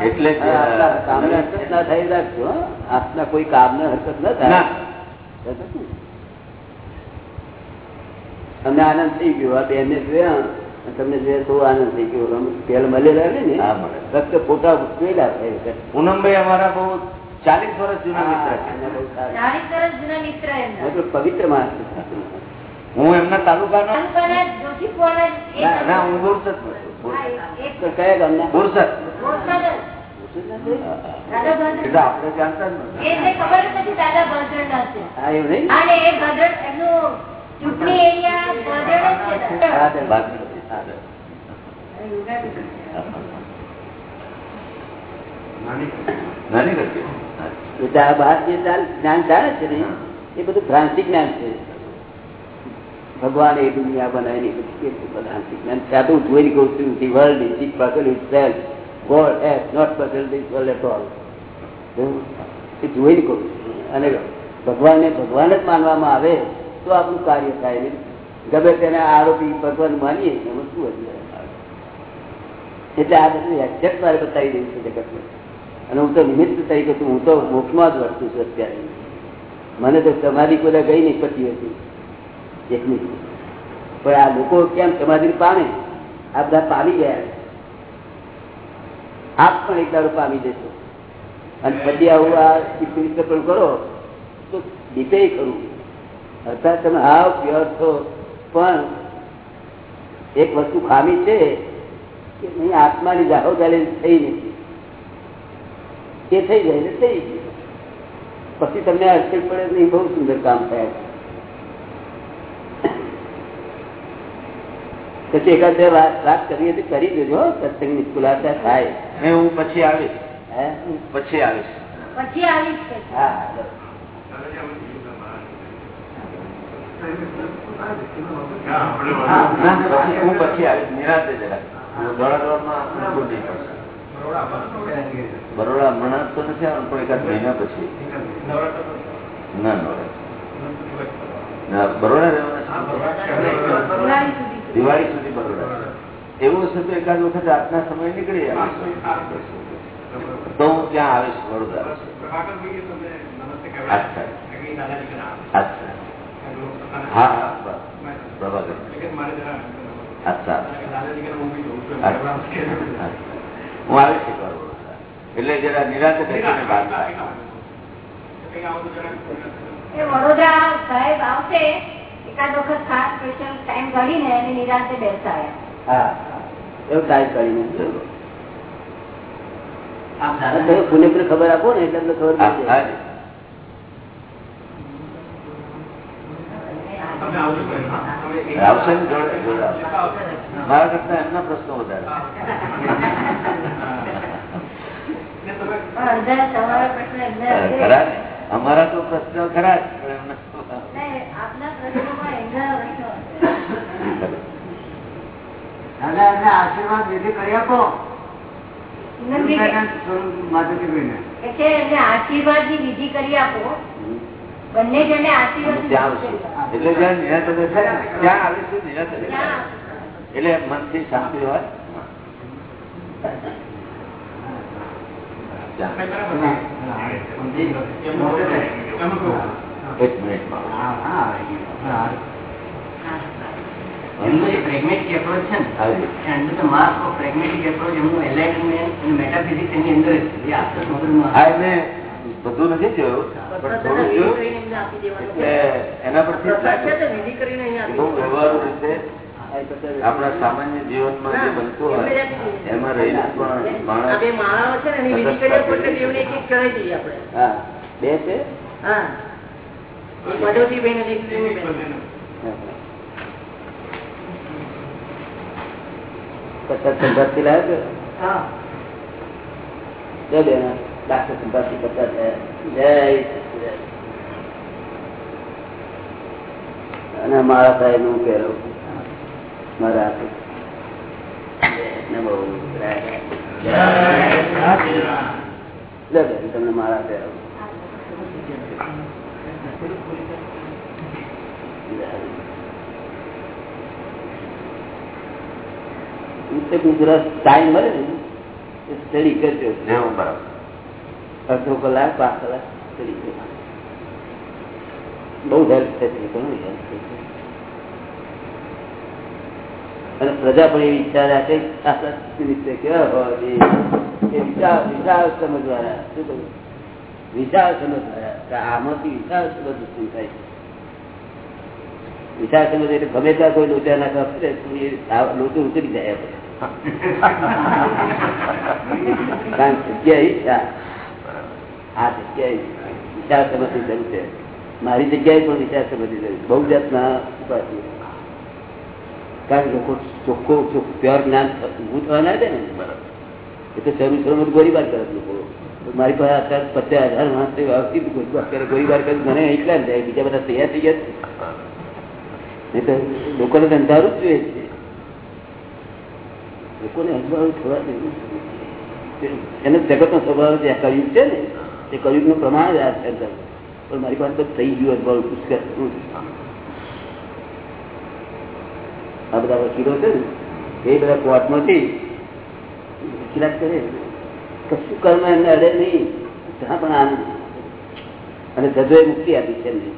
એટલે કામને હરકત ના થઈ રાખજો આપના કોઈ કામને હરકત ના થાય. ના. હરકત નહીં. અમને આનંદ થઈ ગયો આ બેન ને જોયા તમને જોયા તો આનંદ થઈ ગયો. તેલ મળેલા ને ને? હા, મળે. ફક્ત ફોટા છે. પૂનમભાઈ અમારા બહુ ચાલીસ વર્ષ જૂના મિત્ર છે. એને બહુ સારું. ચાલીસ વર્ષ જૂના મિત્ર પવિત્ર માણસ હું એમના તાલુકાનો? જ ના હું બોરસદ છું કયા ગામના? બોરસદ આપણે જાણતા જ નથી બહાર જે જ્ઞાન જાણે છે ને એ બધું ભ્રાંતિ જ્ઞાન છે. ભગવાન એ દુનિયા બનાવી બધું આ તો જોઈને કહું છું the world is it puzzle itself God has not puzzled this world at all એ જોઈને કહું છું. અને ભગવાનને ભગવાન જ માનવામાં આવે તો આપણું કાર્ય થાય ગમે તેને આરોપી ભગવાન માનીએ, એમાં શું એટલે આ બધું એક્ઝેક્ટ મારે બતાવી દઉં છું જગતમાં. અને હું તો નિમિત્ત તરીકે છું, હું તો મોક્ષમાં જ વર્તું છું અત્યારે. મને તો સમાધિ કોઈ ગઈ નહીં, પતી હતી. એકની પણ આ લોકો કેમ સમાધિ પામે? આ બધા પામી ગયા. આપ પણ એક દારૂ પામી જશો. અને પછી આવું આ ચીપણી પણ કરો, તો દીપે કરું અર્થાત તમે હાવ પ્યોર છો. પણ એક વસ્તુ ખામી છે કે નહીં, આત્માની જાહોદારી થઈ નથી. એ થઈ જાય ને થઈ પછી તમને અડચણ પડે નહીં, બહુ સુંદર કામ થયા. છે પછી એકાદ બે વાત વાત કરીએ તો કરી દેજો સત્સંગની ખુલાસા થાય. ને હું પછી આવીશ. હે? પછી આવીશ. પછી આવીશ હા હું પછી આવીશ. નિરાંતે જરા હું દોડાદોડમાં ઊંધું નહીં કરશે. બરોડા હમણાં તો નથી આવવાનું પણ એકાદ મહિના પછી. ના બરોડા રહેવાના દિવાળી સુધી. બરોડા એવું હશે તો એકાદ વખત રાતના સમય નીકળી તો હું ત્યાં આવીશ વડોદરા અચ્છા અચ્છા હા હા પ્રભાકર. અચ્છા અચ્છા. હું આવીશ વડોદરા. એટલે જરા નિરાંતે બેસીને વાત થાય. વડોદરા સાહેબ આવશે. એકાદ વખત ખાસ સ્પેશિયલ ટાઈમ કાઢીને એને નિરાંતે બેસાયા હા એવું ટાઈપ કરીને તમે પુણે પુણે ખબર આપો ને એટલે અમને ખબર હા, પડી હા જાય. જી. આવશે ને જોડે જોડે આવશે. મારા કરતા એમના પ્રશ્નો વધારે પણ અડધા તમારા પ્રશ્ન એમને હશે. ખરા ને? અમારા તો પ્રશ્નો ખરા જ પણ એમના નહીં, આપના પ્રશ્નોમાં એમના પ્રશ્નો હશે. દાદા એમને આશીર્વાદ વિધિ કરી આપો. છે એમને વિધિ કરી આપો. બંને જણે આશીર્વાદ એટલે જ્યાં ને, ત્યાં આવીશું એટલે મનથી શાંતિ હોય. એક મિનિટમાં. હા હા હા. એમનું જે પ્રેગ્નેટિક એપ્રોચ છે ને. હાજી. તો માર્ક ઓફ પ્રેગ્નેટિક એપ્રોચ એમનું એન્લાઇટમેન્ટ અને મેટાફિઝિક્સ એની અંદર જે આપણા મગજમાં હા એટલે બધું નથી જોયું પણ થોડું જોયું એટલે એના પરથી જ લાગે. કે બહુ વ્યવહારુ રીતે આપણા સામાન્ય જીવનમાં જે બનતું હોય એમાં રહીને પણ માણસ બે છે? લાવ્યો જય બેન. જય અને મારા સાહેબનું પહેરું. મારા હાથે. તમને મારા કહેલું ટાઈમ મળે ને. સ્ટડી કરજો. બરાબર. અડધો કલાક પાંચ કલાક સ્ટડી કરજો બહુ હેલ્પ થશે ઘણું હેલ્પ થશે અને પ્રજા પણ એવી ઈચ્છા રાખે રીતે કેવા જોઈએ એ વિચાર વિચાર સમજવાના શું કહ્યું વિચાર સમજવાના આમાંથી વિચાર સમજ શું થાય? વિચાર સમજ એટલે ગમે ત્યાં કોઈ આ લોચો ઉતરી જાય કારણ જગ્યા ઈચ્છા આ. જગ્યાએ વિચાર સમજની જરૂર છે. મારી જગ્યાએ પણ વિચાર સમજની જરૂર બહુ જાતના ઉપાધિ કારણ લોકો ચોખ્ખો પ્યોર જ્ઞાન ઊભું થવા ના દે ને. એ તો શરૂ શરૂ ગોળીબાર કરે લોકો. મારી પાસે અત્યારે પચાસ હજાર માણસ ગોળીબાર કરે મને એકલા જાય બીજા બધા તૈયાર થઈ ગયા નહીં તો લોકોને અંધારું જ જોઈએ છે. લોકોને અંધારું થવા દેવું એને જગતનો સ્વભાવ જે કયુગ છે ને તે કયુગનું પ્રમાણ જ આ છે પણ મારી પાસે તો થઈ ગયું અંધારું પુષ્કર આ બધા વકીલો છે ને, એ બધા કોર્ટમાંથી વકીલાત કરે. કશું કર્મ એમને અડે નહીં ત્યાં પણ આનંદ. અને જજોએ મુક્તિ આપી છે એમને.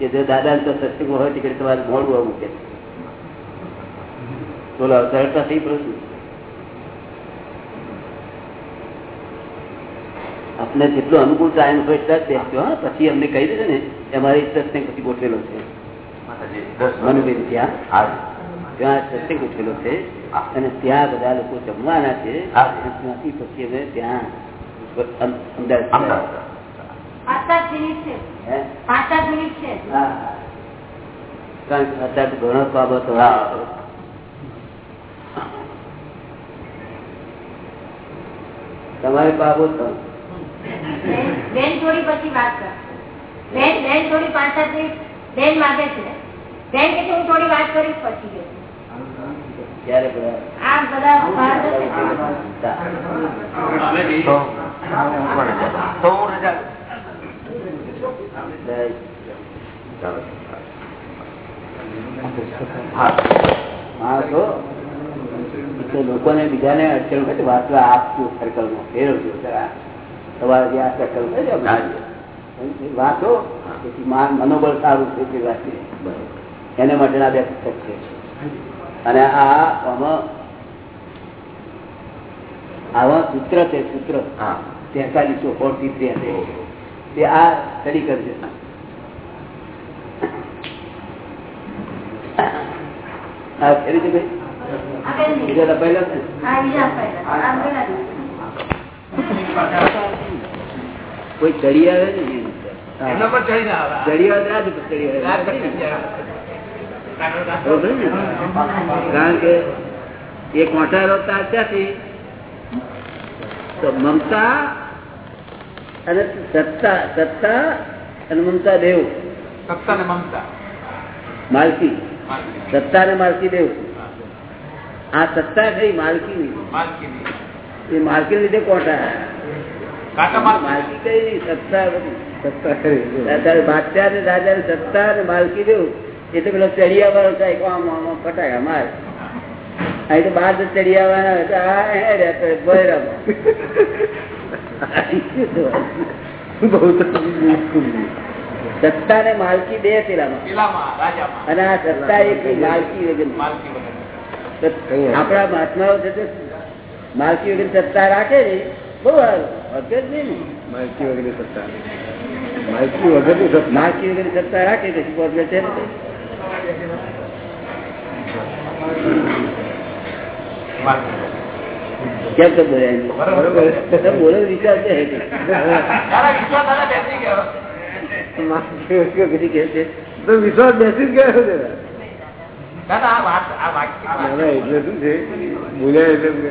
કે જો દાદા તો સત્સંગ હોય તીકડે તમારે મોડું આવું કે. બોલો સરળતાથી પ્રશ્ન? આપને જેટલો અનુકૂળ ટાઈમ હોય જ બેસજો હા પછી અમને કહી દેશે ને અમારે સત્સંગ પછી ગોઠવેલો છે. મનુબેન ત્યાં? ત્યાં સત્સંગ ગોઠવેલો છે. અને ત્યાં બધા લોકો જમવાના છે. ત્યાંથી પછી અમે ત્યાં અમદાવાદ. ઘણો બાબતો હા. તમારે બાબત બેન- બેન જોડી પછી વાત કર. બેન બેન જોડી પાંચ સાત મિનિટ બેન માગે છે. બેન કે છે હું થોડી વાત કરીશ પછી કે. ક્યારે બધા? આ બધા બહાર જશે. તો હું પણ રજા. તો હું રજા ચાલો. હા માણસો તો લોકોને બીજાને અડચણ હોય વાંચવા આપજો સર્કલમાં ફેરવજો જરા. તમારે જે આ સર્કલ. વાંચો. મનોબળ સારું છે તે વાંચીએ. એને માટેના બે પુસ્તક છે. અને આ આમાં આવા સૂત્ર છે સૂત્ર. હા. તેતાલીસો ફોર્ટી થ્રી તે આ સ્ટડી કરજો ફેરી છે ભાઈ. બીજા લપાયેલા. કોઈ ચડી આવે ને ચડી ઉપર ચડી. રાત? કારણ કે એ કોઠારો તાર ત્યાંથી તો મમતા અને સત્તા સત્તા અને મમતા દેવ. સત્તા ને મમતા. માલકી. સત્તા ને માલકી દેવ. આ સત્તા કઈ માલકી ની. એ માલકી લીધે કોટા માલકી. કઈ નહીં સત્તા. અત્યારે બાદશાહ ને રાજા ને સત્તા ને માલકી દેવ. એ તો પેલો ચડિયા વાળો થાય આમ આમ આમ અમાર અહીં તો બાર ચડિયા વાળા સત્તા ને માલકી બે પેલામાં અને આ સત્તા એક માલકી વગર આપણા મહાત્માઓ છે તે માલકી વગર સત્તા રાખે ને બહુ જ નહીં માલકી વગેરે સત્તા. માલકી વગર માલકી વગર સત્તા રાખે તો શું છે? માલકી. કેમ તો બોલ્યા બોલો વિચાર છે વિશ્વાસ બેસી ગયો. છે, ને. ના, ના, એટલે શું બોલ્યા એટલે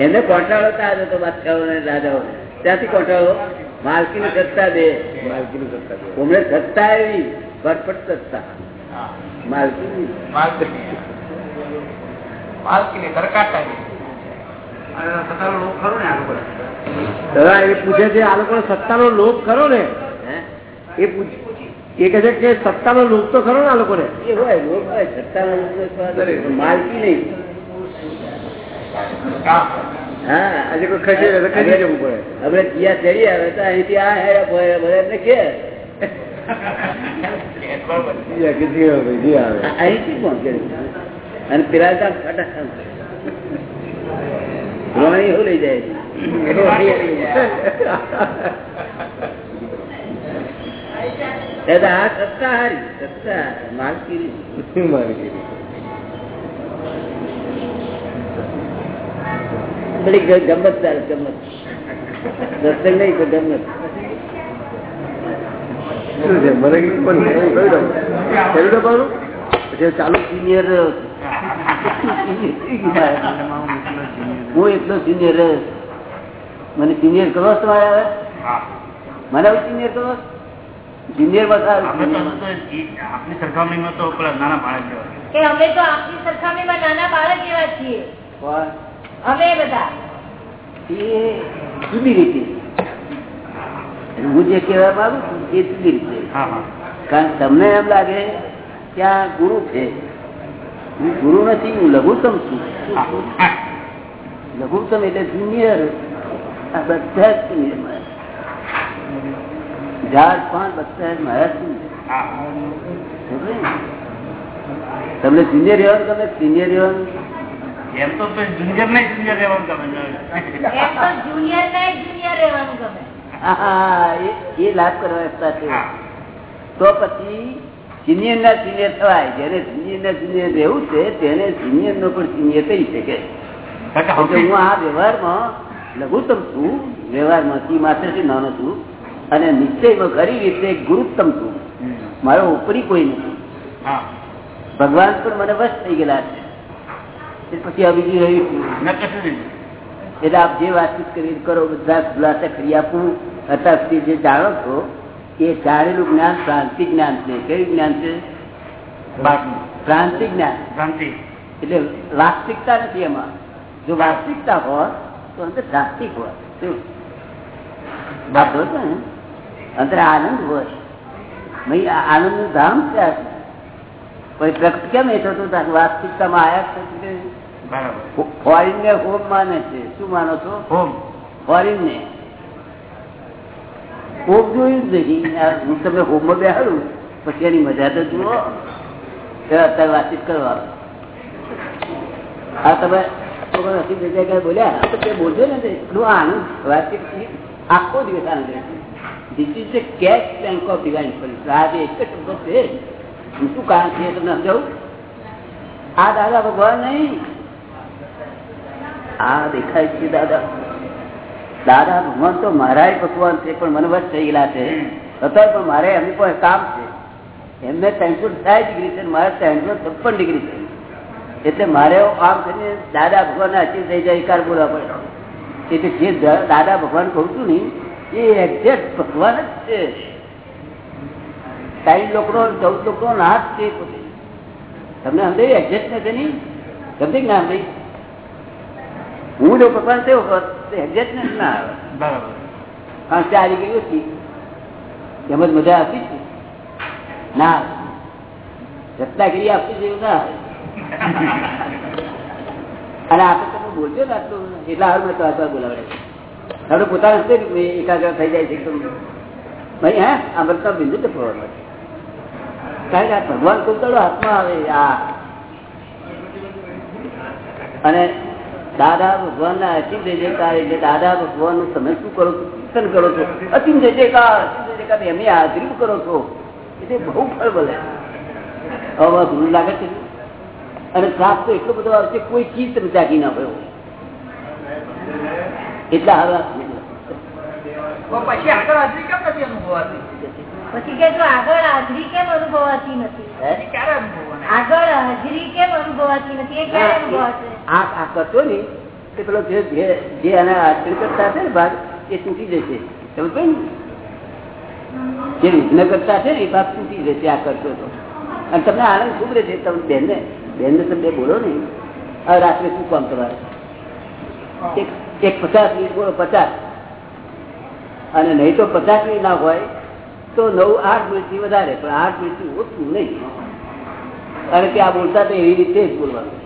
એને કોટાળો તાજ હતો બાદશાહો ને રાજાઓ ત્યાંથી કોટાળો માલકી ની સત્તા દે માલકીની સત્તા છે. હમણે સત્તા એવી ભરપટ સત્તા હા. માલકી ની. માલકીની. દાદા એ પૂછે છે આ લોકો સત્તાનો લોભ ખરો ને? એ પૂછ- એ કહે છે કે સત્તાનો લોભ તો ખરો ને આ લોકોને? એ હોય લોક હોય હોય. માલકી નહીં. હા. આજે કોઈ ખસી ખસી જવું પડે. હવે ત્યાં ચડી આવે તો અહીંથી આ હેરા ભરે ભરે એટલે કે. અહીંથી કરે અને પેલા રોણી એવું લઈ જાય. આ સત્તા હારી સત્તા માલકીરી માલકીરી. બધી ગમત ચાલે ગમત. દર્શન નહીં તો ગમત. ચાલુ સિનિયર હું એકદમ સિનિયર મને સિનિયર કરો તમારે હવે? મને હવે સિનિયર કરો સિનિયરમાં આપની સરખામણીમાં તો નાના બાળક જેવા અમે તો આપની સરખામણીમાં નાના બાળક જેવા છીએ. અમે બધા. એ જુદી રીતે. હું જે કહેવા માંગુ છું એ જુદી રીતે. હા હા. કારણ તમને એમ લાગે કે આ ગુરુ છે. હું ગુરુ નથી હું લઘુત્તમ છું. લઘુત્તમ એટલે જુનિયર. આ બધા જ. ઝાડ પાન બધા જ ને? તમને જુનિયર રહેવાનું તમે સિનિયર રહેવાનું? એમ તો જુનિયર જુનિયર ગમે. જુનિયર જુનિયર એ લાભ કરવા રસ્તા છે. તો પછી સિનિયર ના સિનિયર થવાય. જેને સિનિયર ના સિનિયર રહેવું છે તેને સિનિયર નો પણ સિનિયર થઈ શકે. હું આ વ્યવહારમાં લઘુત્તમ છું. વ્યવહારમાં થી નાનો છું. અને નિશ્ચયમાં ખરી રીતે ગુરુત્તમ છું. મારો ઉપરી કોઈ નથી. ભગવાન પણ મને વશ થઈ ગયેલા છે. પછી આ બીજી રહ્યું એટલે આપ જે વાતચીત કરી કરો બધા ખુલાસા કરી આપું. અત્યાર સુધી જે જાણો છો એ જાણેલું જ્ઞાન પ્રાંતિક જ્ઞાન છે. કયું જ્ઞાન છે? ક્રાંતિ પ્રાંતિક જ્ઞાન. એટલે વાસ્તવિકતા નથી એમાં. જો વાસ્તવિકતા હોત તો અંદર પ્રાંતિક હોત શું? વાત હોય ને અંદર આનંદ હોય. આનંદનું ધામ છે? કોઈ પ્રગટ કેમ એ થતું? વાસ્તવિકતામાં આયા છે ફોરેન ને હોમ માને છે. શું માનો છો? હોમ. ફોરિન ને હોમ જોયું જ નહીં હું તમને હોમમાં બેહાડું પછી એની મજા તો જુઓ. અત્યારે વાતચીત કરવા આ તમે બે જગ્યાએ બોલ્યા તો તે બોલજો ને વાતચીત આખો દિવસ આનંદ રહે this is the cash bank of divine service આ જે એક છે. હું શું કારણ છે તમને સમજાવું? આ દાદા, ભગવાન નહીં. આ દેખાય છે, દાદા. દાદા, ભગવાન તો મારા ભગવાન છે, પણ મને વચ્ચે ગયેલા છે. અત્યારે પણ મારે એમનું પણ કામ છે. એમને ત્રણસો સાઠ ડિગ્રી છે મારે ત્રણસો છપ્પન ડિગ્રી છે. એટલે મારે આમ કરીને દાદા ભગવાન અચીવ થઈ જાય કાર બોલવા પડે. એટલે જે દાદા ભગવાન કહું છું ને એ એક્ઝેક્ટ ભગવાન જ છે. સાઈઠ લોકો ચૌદ લોકો નાશ છે પોતે. તમને સમજાયું એક્ઝેક્ટ નથી નહીં? સમજી ના સમજાય હું જો ભગવાન થયો હોત તો એક્ઝેક્ટનેસ ના આવે. બરાબર. કારણ કે આ ડિગ્રી ઓછી એમ જ મજા આપી છે ના. આવે. રત્નાગીરી આપતી જેવું ના આવે. અને આપણે તમે બોલજો ને આટલું એટલા હાર મેં આટલા બોલાવડે આપણે પોતાને શું એકાગ્ર થઈ જાય છે ભાઈ, હે, આ બધા બિંદુ તો ફરવાનું કારણ કે આ ભગવાન કુંતળો હાથમાં આવે, આ. અને દાદા ભગવાન ના જય જયકાર, એટલે દાદા ભગવાનનું તમે શું કરો છો? કીર્તન કરો છો? જય જયકાર જય જયકાર, એમની હાજરી કરો છો. એટલે બહુ ફળ બોલે હવે ગુરુ લાગે છે. અને શ્રાપ તો એટલો બધો આવશે કોઈ ચીજ તમે ત્યાગી ના પડ્યો એટલા હવે પછી આગળ હાજરી કેમ નથી અનુભવાતી? પછી કે આગળ હાજરી કેમ અનુભવાતી નથી? હે? ક્યારે અનુભવવાના? આગળ હાજરી કેમ અનુભવાતી નથી? એ ક્યારે અનુભવાશે? આ આ કરતો ને કે પેલો જે જે- આના કરતા છે ને ભાગ એ તૂટી જશે. તમે કહ્યું જે વિઘ્ન કરતા છે ને એ ભાગ તૂટી જશે આ કરતો તો. અને તમને આનંદ ખૂબ રહેશે તમે બેનને બેનને તમે બોલો ને. હવે રાત્રે શું કામ તમારે? એક પચાસ મિનિટ બોલો પચાસ. અને નહીં તો પચાસ મિનિટ ના હોય તો નવ આઠ મિનિટથી વધારે પણ આઠ મિનિટથી ઓછું નહીં. કે આ બોલતા તો એવી રીતે જ બોલવાનું.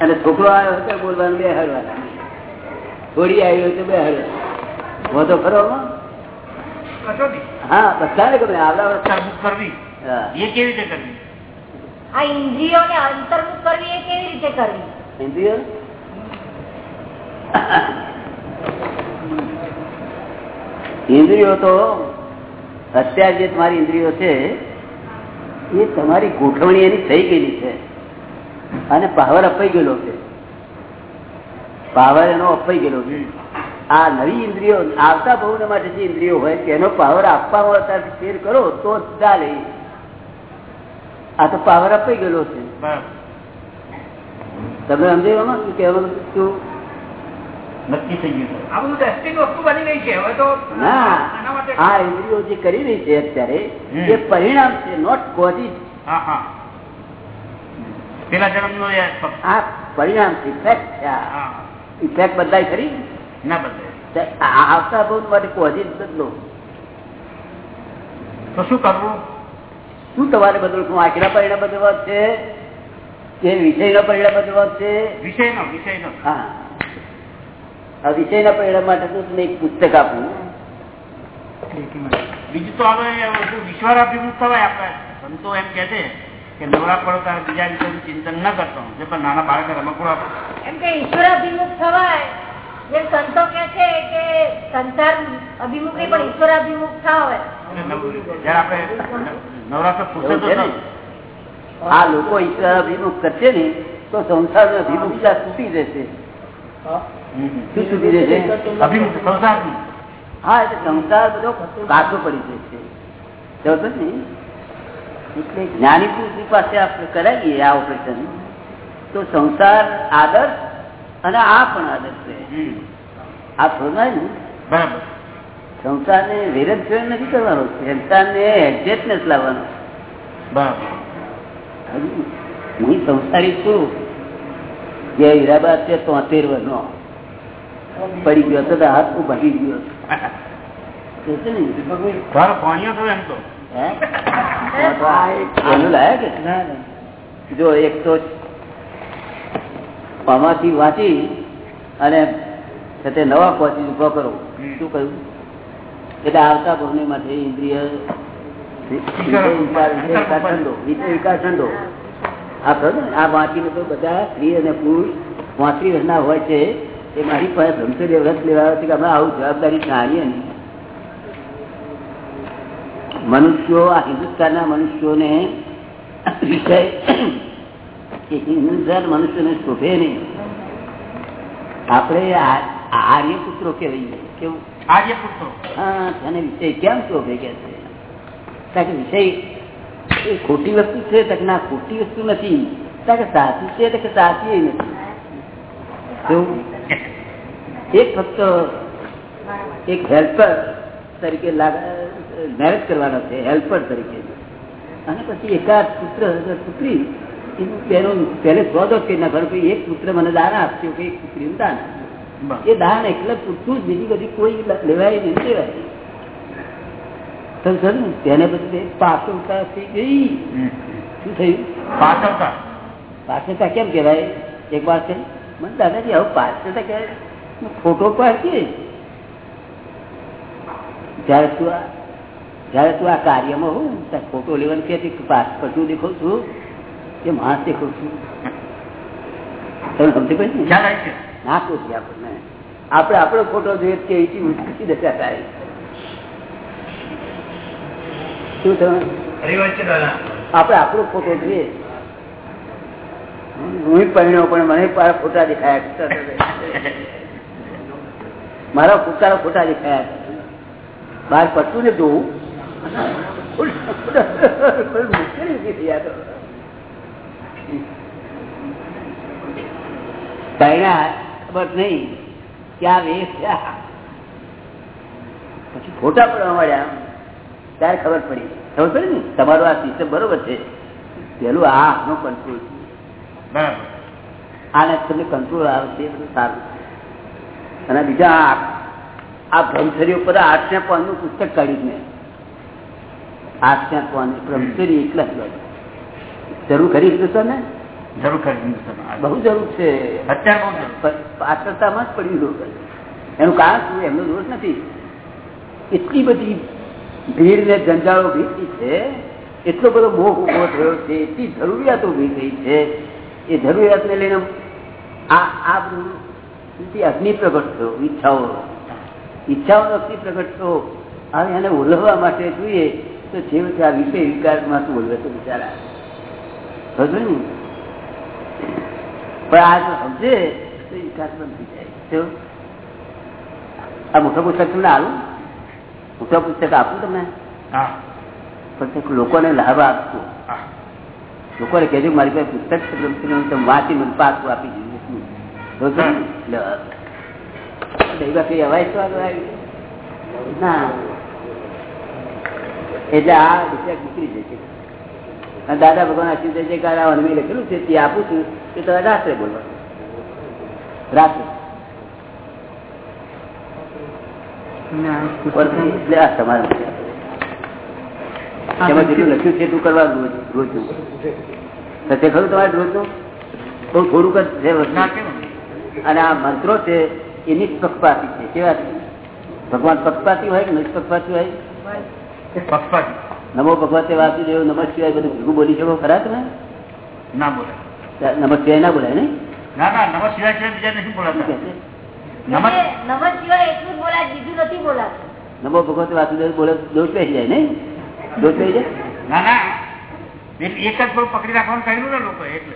અને છોકરો આવ્યો હતો બોલવાનું બે હળવા થોડી આવ્યો તો બે હળવા હો તો ખરો હા? બધાને ગમે આવડા કરવી. એ કેવી રીતે કરવી? આ ઇન્દ્રિયોને અંતર્મુખ કરવી એ કેવી રીતે કરવી? ઇન્દ્રિયો? ઇન્દ્રિયો તો અત્યારે જે તમારી ઇન્દ્રિયો છે, એ તમારી ગોઠવણી એની થઈ ગયેલી છે. અને પાવર અપાઈ ગયેલો છે. પાવર એનો અપાઈ ગયેલો છે. આ નવી ઇન્દ્રિયો, આવતા બહુ માટે જે ઇન્દ્રિયો હોય, તેનો પાવર આપવામાં ફેર કરો તો ચાલે. આ તો પાવર અપાઈ ગયેલો છે. તમે સમજાયું શું કહેવાનું? શું? નક્કી થઈ ગયું છે. આ બધું ડસ્ટિંગ વસ્તુ બની ગઈ છે. હવે તો ના. આ ઇન્દ્રિયો જે કરી રહી છે અત્યારે એ પરિણામ છે નોટ કોઝિસ હા હા. પેલા જન્મનો એ આ પરિણામ છે ઇફેક્ટ છે ઇફેક્ટ બદલાય ખરી? ના બદલે આવતા બહુ માટે કોઝિસ બદલો તો શું કરવું? શું તમારે બદલવું શું આખલા પરિણામ બદલવા છે? કે વિષયનો પરિણામ બદલવા છે? વિષયનો વિષયનો. હા. આ વિષયના પરિણામ માટે તો તમને એક પુસ્તક આપું. બીજું તો હવે શું વિશ્વરાભિમુખ થવાય આપણે. સંતો એમ કે છે કે નવરા પડો ત્યારે બીજા વિષયનું ચિંતન ન કરતો. જે પણ નાના બાળકને રમકડું આપો. એમ કે ઈશ્વર અભિમુખ થવાય. જેમ સંતો કે છે કે સંસાર અભિમુખ નહીં પણ ઈશ્વરાભિમુખ થવાય એટલે નવ- આ લોકો ઈશ્વર અભિમુખ કરશે ને તો સંસાર અભિમુખતા તૂટી જશે. શું તૂટી જશે? અભિમુખ હા એટલે સંસાર બધો કાચો પડી જશે. ને? એટલે જ્ઞાની પુરુષની પાસે આપણે કરાવીએ આ ઓપરેશન તો સંસાર આદર્શ અને આ પણ આદર્શ છે હમ. આ સમજાય ને? બરાબર. સંસારને ફેર નથી કરવાનો સંસારને એડજસ્ટનેસ લાવવાનો. હું સંસારી છું જે હીરાબાદ છે તોતેર વર્ષનો. પડી ગયો હતો હાથ હું ભાગી ગયો જો એક તો આમાંથી વાંચી અને સાથે નવા પહોંચી ઊભો કરો. શું કહ્યું? એટલે આવતા ભવની માટે ઇન્દ્રિય આ વાંચીને તો બધા સ્ત્રી અને પુરુષ વાંચી વર્ષના હોય છે. એ મારી પાસે બ્રહ્મચર્ય વ્રત લેવા છે કે અમે આવું જવાબદારી જાણીએ નહીં. મનુષ્યો આ હિન્દુસ્તાનના મનુષ્યોને વિષય કે હિન્દુસ્તાન મનુષ્યોને શોભે નહીં. આપણે આર્યપુત્રો આર્ય પુત્રો કહેવાય કેવું? આજે હા તને વિષય કેમ છે? કારણ કે વિષય એ ખોટી વસ્તુ છે તો ના, ખોટી વસ્તુ નથી. કારણ કે સાચી છે તો કે સાચી નથી. એક ફક્ત એક હેલ્પર તરીકે મેરેજ કરવાનો છે, હેલ્પર તરીકે. અને પછી એકાદ પુત્ર પુત્રી, એનું પહેલું, પહેલે સોદો કે ના ઘર એક પુત્ર મને દાન આપશે, કે એક પુત્રીનું દાન. એ દાન એટલે પૂરતું જ બીજી બધી કોઈ લેવાય નહીં લેવાય? તેને પછી પાછળતા થઈ ગઈ. શું થયું? પાછળતા. પાછળતા કેમ કેવાય એક વાર છે. મને દાદાજી આવું પાછળતા કહેવાય? ખોટો પાડતી જયારે તું આ જયારે તું આ કાર્યમાં હોઉં ત્યાં ફોટો લેવાનું કે પશુ દેખો છું. કે માણસ દેખો છું. તમે સમજી પડી ને ખ્યાલ આવી છે. ના પૂછીએ આપણને આપણે આપણો ફોટો જોઈએ કે એથી ઉચકી દશા થાય. શું થયું? આપણે આપણો ફોટો જોઈએ. હું પરિણ્યો પણ મને ફોટા દેખાયા મારા પોતાના ફોટા દેખાયા બહાર પડતું ને જોવું. મુશ્કેલી નથી થઈ. પરિણા ખબર નહીં. ક્યાં વેશ પછી ફોટા પડવા મળ્યા ત્યારે ખબર પડી. ખબર પડી ને? તમારું આ સિસ્ટમ બરોબર છે. પેલું આ નો કંટ્રોલ આને તમને કંટ્રોલ આવે છે બધું સારું. અને બીજા આ- બ્રહ્મચર્ય ઉપર આઠ ને નું પુસ્તક કાઢ્યું મેં. આઠ ને પાંચ બ્રહ્મચર્ય એકલા જ શરૂ જરૂર દીધું સર ને જરૂર ખરી હિન્દુસ્તાનમાં. બહુ જરૂર છે. અત્યારે પાત્રતામાં જ પડ્યું લોક એનું કારણ શું? એમનો દોષ નથી. એટલી બધી ભીડ ને જંજાળો ભીડ છે. એટલો બધો મોહ ઊભો થયો છે. એટલી જરૂરિયાતો ઊભી થઈ છે. એ જરૂરિયાતને લઈને આ આ બધું અગ્નિ પ્રગટ થયો ઈચ્છાઓ. ઈચ્છાઓનો અગ્નિ પ્રગટ થયો. હવે એને ઓલવવા માટે જોઈએ તો છેવટે આ વિષય વિકાસમાં શું ઓલવે તો બિચારા. સમજો ને પણ આ જો સમજે તો વિકાસ બંધ થઈ જાય આ મોટા પુસ્તક તમને આલું? મોટા પુસ્તક આપું તમને? પણ લોકોને લાભ આપશો. લોકોને કહેજો મારી પાસે પુસ્તક છે વાંચી મને પાછું આપી દીધું કઈ અવાજ તો ના. એટલે આ વિચાર નીકળી જશે. અને દાદા ભગવાન આશીર્વાદ જે આ અનમે લખેલું છે તે આપું છું એ તમે રાત્રે બોલવા. રાત્રે. પરથી એટલે આ તમારું. છે. એમાં જેટલું લખ્યું છે એટલું કરવાનું રોજનું સત્ય ખરું તમારે રોજનું બહુ થોડુંક જ છે વસ્તુ. ના કેવું અને આ મંત્રો છે એ નિષ્પક્ષપાતી છે. કેવા છે? ભગવાન પક્ષપાતી હોય કે નિષ્પક્ષપાતી હોય? પક્ષપાત. નમો ભગવતે વાસુદેવ નમઃ શિવાય બધું ભેગું બોલી શકો? ખરા તમે? ના બોલે. નમઃ શિવાય ના બોલાય ને? ના ના નમઃ શિવાય સિવાય બીજા નથી બોલાતા? નમઃ ભગવતે વાસુદેવ બોલે દોષ બેસી જાય દોષ બેસી જાય? ના ના. એક એક જ પકડી રાખવાનું કહ્યું ને લોકો એટલે.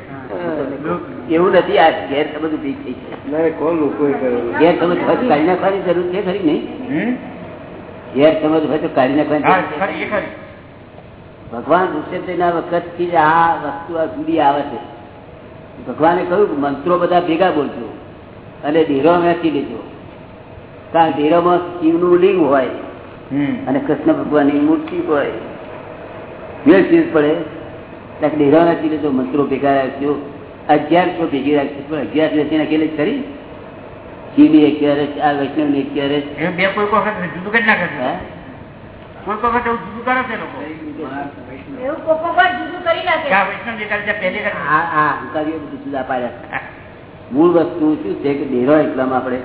એવું નથી આ ગેર સમજ ઊભી થઈ છે ના કોણ લોકો કરેલું ગેર સમજ હોય તો કાઢી નાખવાની જરૂર છે ખરી નહીં? હમ? ગેર સમજ હોય તો કાઢી નાખવાની હા જરૂર છે. ખરી એ ખરી ભગવાન ઋષભદેવના વખતથી જ આ વસ્તુ આ જુદી આવે છે. ભગવાને કહ્યું કે મંત્રો બધા ભેગા બોલજો અને ધીરો વેચી દેજો કારણ ડેરોમાં શિવનું લિંગ હોય અને કૃષ્ણ ભગવાનની મૂર્તિ હોય. બે ચીજ પડે. એટલે ધીરો વેચી દેજો મંત્રો ભેગા રાખજો. અગિયારસો ભેગી રાખજો. પણ અગિયાર વેચીને અકેલે જ ખરી? શિવની અગિયારસ આ વૈષ્ણવની અગિયારસ. બે કોઈ વખત જુદું કરી ના છે. હે? કોઈ વખત એવું જુદું કરે છે લોકો. એવું જુદું કરી નાખે. પહેલી બધું જુદા પાડ્યા મૂળ વસ્તુ શું છે કે ડેરો એકલામાં આપણે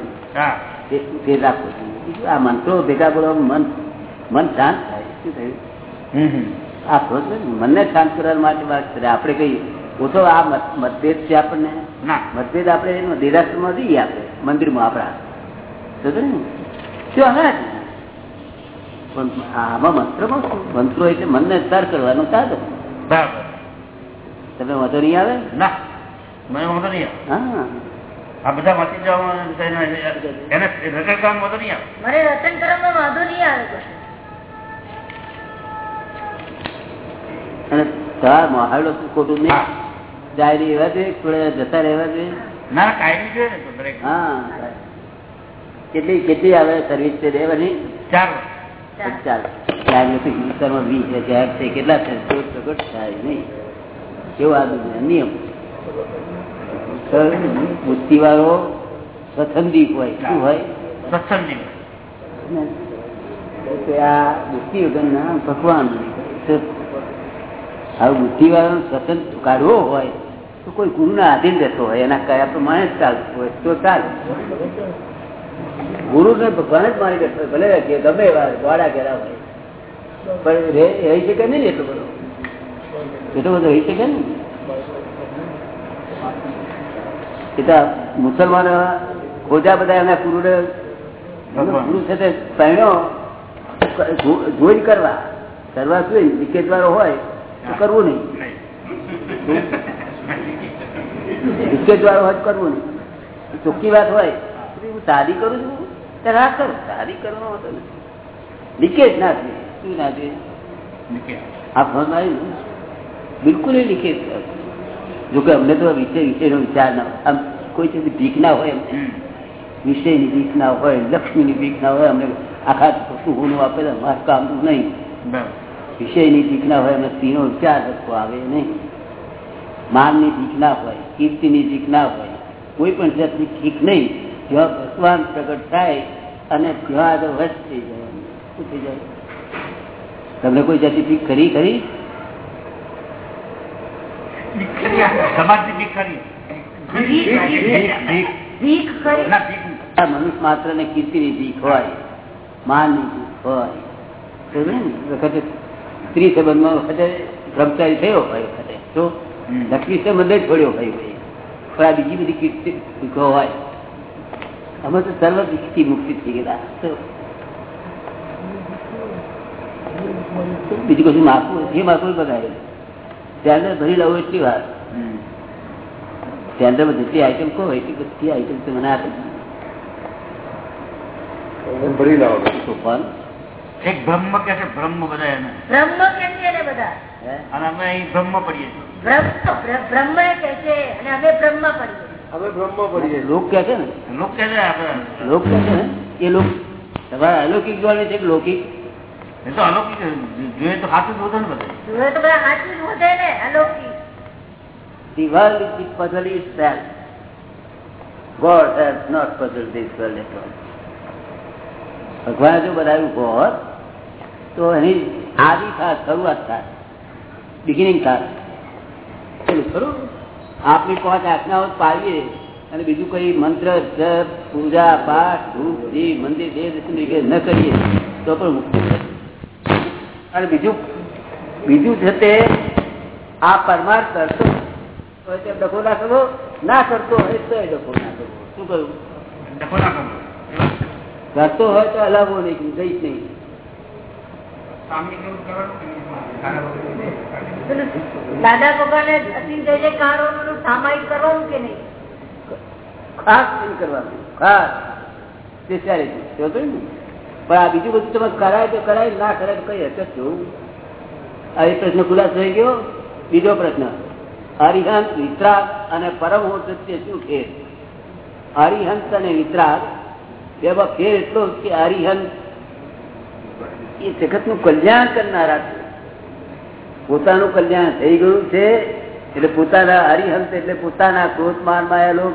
તે તે રાખવું બીજું આ મંત્રો ભેગા બોલવામાં મન મન શાંત થાય. શું થયું? આ મનને શાંત કરવા માટે વાત કરે. આપણે કહીએ ઓછો આ મત- મતભેદ છે આપણને? ના. મતભેદ આપણે દેરાસરમાં દઈએ આપણે મંદિરમાં આપણા. સમજો ને? શું જ. પણ આમાં મંત્રમાં શું? મંત્રો એટલે મનને સ્તર કરવાનું બરાબર. તમે વાંધો નહીં આવે? ના મને વાંધો નહીં આવે. હા. આ બધા વાંચી જવામાં એને એને રટણ કરવામાં વાંધો નહીં આવે. મને રતન કરવામાં વાંધો નહીં આવે અને તાર મહાડો શું ખોટું નહીં? હા. એવા જોઈએ થોડા જતા રહેવા જોઈએ ના ના કાયમી જોઈએ ને હા કેટલી કેટલી આવે સર્વિસ છે રહેવાની ચાર ચાલ કેટલા છે? પ્રગટ થાય નહીં. કેવું નિયમ. બુદ્ધિવાળો સ્વચ્છંદી હોય. શું હોય? કે આ બુદ્ધિ વગરના ભગવાન હવે બુદ્ધિવાળાનો સ્વતંત્ર કાઢવો હોય તો કોઈ ગુરુના આધીન રહેતો હોય. એના કયા પ્રમાણે ચાલતું હોય તો ચાલે. ગુરુને ભગવાન જ મારી બેઠો ભલે ગમે એવા ગોળા ઘેરા હોય. પણ રહી શકે નહીં ને એટલો બધો? એટલો બધો રહી શકે ને? એ મુસલમાનો ખોજા બધા એના ગુરુ ને ગુરુ છે તે પહેણો જોઈ કરવા. કરવા શું વિકેટ વાળો હોય તો કરવું નહીં. વિકેટ વાળો હોય કરવું નહીં. ચોખ્ખી વાત હોય સાદી કરું છું? ત્યારે હા કરું. શાદી કરવાનો હોતો નથી લીકેજ ના થાય. શું ના થાય? આ ફોન આવ્યું બિલકુલ લીકેજ જોકે અમને તો વિષય વિષયનો વિચાર ના હોય. આમ કોઈ ચીજ ભીખ ના હોય અમને વિષયની ભીખ ના હોય લક્ષ્મીની ભીખ ના હોય અમને આખા સુખનું આપે તો અમારે કામનું નહીં. વિષયની ભીખ ના હોય અમને સ્ત્રીનો વિચાર રસ્તો આવે નહીં. માનની ભીખ ના હોય કીર્તિની ભીખ ના હોય. કોઈ પણ જાતની ભીખ નહીં. જ્યાં ભગવાન પ્રગટ થાય અને ત્યાં આગળ વસ્ત થઈ જાય શું થઈ જાય? તમને કોઈ જાતની ભીખ ખરી ખરી? સમાજની બીક ખરી. ભીખ કરી ના બીક મનુષ્ય માત્ર ને ભીખ હોય હોય. વખતે સ્ત્રી સંબંધમાં વખતે બ્રહ્મચારી થયો હોય વખતે. તો. લક્ષ્મી સંબંધ જ છોડ્યો હોય ભાઈ આ બીજી બધી કીર્તિ ભીખો હોય. અમે તો સર્વ ભીખથી મુક્તિ થઈ ગયેલા બીજું કશું માફું જે માફું બધા સ્ટેન્ડર ભરી લઉં એટલી વાર હમ. જેટલી આઈટમ કહો એટલી બધી આઈટમ તો મને આપે. ભરી લાવો તો પણ? એક બ્રહ્મ કે છે બ્રહ્મ બધા એને. બ્રહ્મ કે છે ને બધા. અને અમે અહીં બ્રહ્મ પડીએ છીએ. બ્રહ્મ બ્રહ્મ કે છે અને અમે બ્રહ્મ પડીએ અમે બ્રહ્મ પડીએ લોક કે છે ને લોક કે છે આપણે લોક કે છે ને એ લોક તમારા અલૌકિક જોડે છે કે લૌકિક એ તો અલૌકિક જોઈએ તો સાચું જ હોતું ને બધા જોડે તો બધા સાચું જ વધે ને અલૌકિક The world is the puzzle itself. God has not puzzled this world at all. ભગવાને જો બનાવ્યું હોત તો એની આદિ થાય શરૂઆત થાય બિગિનિંગ થાય પેલું ખરું આપણી પાંચ આજ્ઞાઓ પાડીએ અને બીજું કઈ મંત્ર જપ પૂજા પાઠ ધૂપ દીપ મંદિર દેવ દર્શન ન કરીએ તો પણ મુક્તિ અને બીજું બીજું છે તે આ પરમાર્થ કરતો હોય તે ડખો ના કરવો ના કરતો હોય તો ડખો ના કરવો શું કહ્યું? ડખો ના કરવો કરતો હોય તો અલગ નહીં જઈશ નહીં. દાદા ભગવાને અસીમ જય જયકારોનું સામાયિક કરવાનું કે નહીં? ખાસ કરવાનું. ખાસ. પણ આ બીજું બધું તમે કરાય તો કરાય, ના કરાય તો કઈ હશે એક પ્રશ્ન ખુલાસ થઈ ગયો. બીજો પ્રશ્ન. હરિહંત, વિતરાગ અને પરમહંસ શું ફેર હરિહંત અને વિતરાગ બેમાં ફેર એટલો કે અરિહંત એ જગતનું કલ્યાણ કરનારા છે. પોતાનું કલ્યાણ થઈ ગયું છે એટલે પોતાના હરિહંત એટલે પોતાના ક્રોધ માન માયા લોક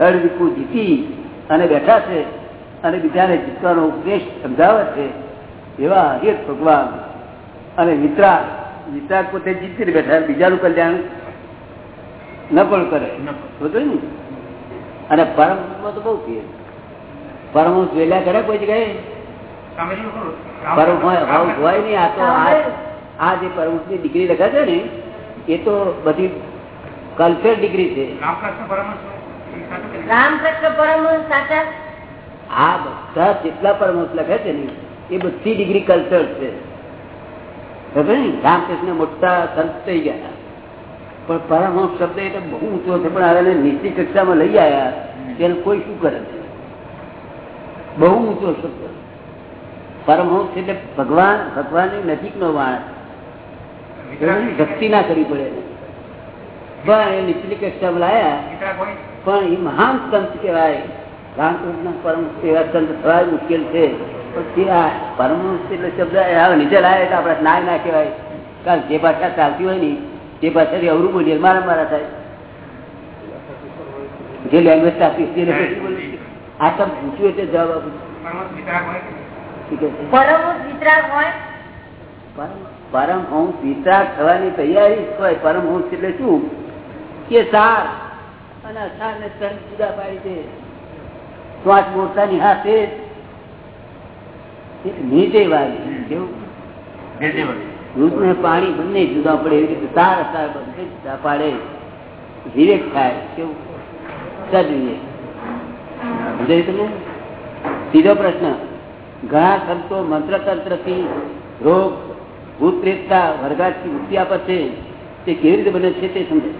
હળવીકું જીતી અને બેઠા છે અને બીજાને જીતવાનો ઉપદેશ સમજાવે છે એવા હરિયત ભગવાન અને વિતરાગ વિતરાગ પોતે જીતીને બેઠા બીજાનું કલ્યાણ ન પણ કરે. બધું ને? અને પરમ તો બહુ ફેર પરમ વેલા કરે કોઈ જગ્યાએ પરમ હોય નહીં આ તો આ જે પરમુખની ડિગ્રી લખે છે ને એ તો બધી કલ્ચર ડિગ્રી છે. રામકૃષ્ણ પરમહંસ સાચા આ બધા જેટલા પરમહંસ લખે છે ને એ બધી ડિગ્રી કલ્ચર છે. રામકૃષ્ણ મોટા સંત થઈ ગયા પણ પરમહંસ શબ્દ એટલે બહુ ઊંચો છે પણ હવે નીચી કક્ષામાં લઈ આવ્યા તેને કોઈ શું કરે છે? બહુ ઊંચો શબ્દ પરમહંસ એટલે ભગવાન, ભગવાનની નજીકનો માણસ. ભક્તિ ના કરવી પડે પણ એ નીચલી કક્ષા લાયા, પણ એ મહાન સંત કહેવાય. રામકૃષ્ણ પરમ એવા સંત થવા મુશ્કેલ છે. પણ પરમહંસ એટલે શબ્દ નીચે લાયા એટલે આપણે ના ના કહેવાય. કારણ જે ભાષા ચાલતી હોય ને, તે ભાષાથી અવરું બોલીએ મારા મારા થાય. જે લેંગ્વેજ ચાલતી આ તમે પૂછ્યું એટલે જવાબ આપું પરમહંસ વિતરાગ પરમ- પરમહંસ વિતરાગ થવાની તૈયારી હોય. પરમહંસ એટલે શું? કે સાર. અને સાર ને તન જુદા પાડી દે. શ્વાસ મોરસાની હાથે નીચે વાળી કેવું? દૂધ ને પાણી બંને જુદા પડે. એવી રીતે સાર સાર બંને જુદા પાડે. વિવેક થાય. કેવું? સદવિવેક. સમજાયું તમને? સીધો પ્રશ્ન. ઘણા સંતો મંત્રતંત્રથી રોગ ભૂત પ્રેતતા વર્ગાથી મુક્તિ આપે છે તે કેવી રીતે બને છે તે સમજે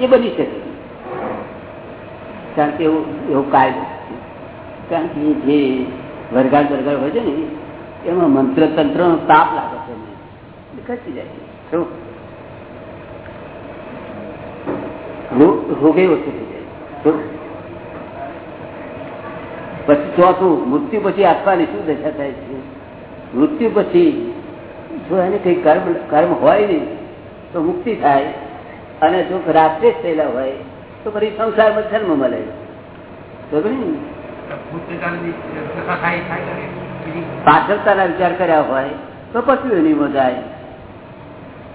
એ બની શકે કારણ કે એવું એવું કાયદો. કારણ કે જે વર્ગાડ વર્ગાડ હોય છે ને, એમાં મંત્ર તંત્ર નો તાપ લાગે છે. ખસી જાય છે. રોગ એવો થઈ જાય? પછી ચોથું મૃત્યુ પછી આત્માની શું દશા થાય છે? મૃત્યુ પછી જો એને કઈ કર્મ કર્મ હોય નહીં, તો મુક્તિ થાય. અને જો રાત્રે થયેલા હોય, તો પછી સંસારમાં જન્મ મળે? પાછળતાના વિચાર કર્યા હોય, તો પછી એની જાય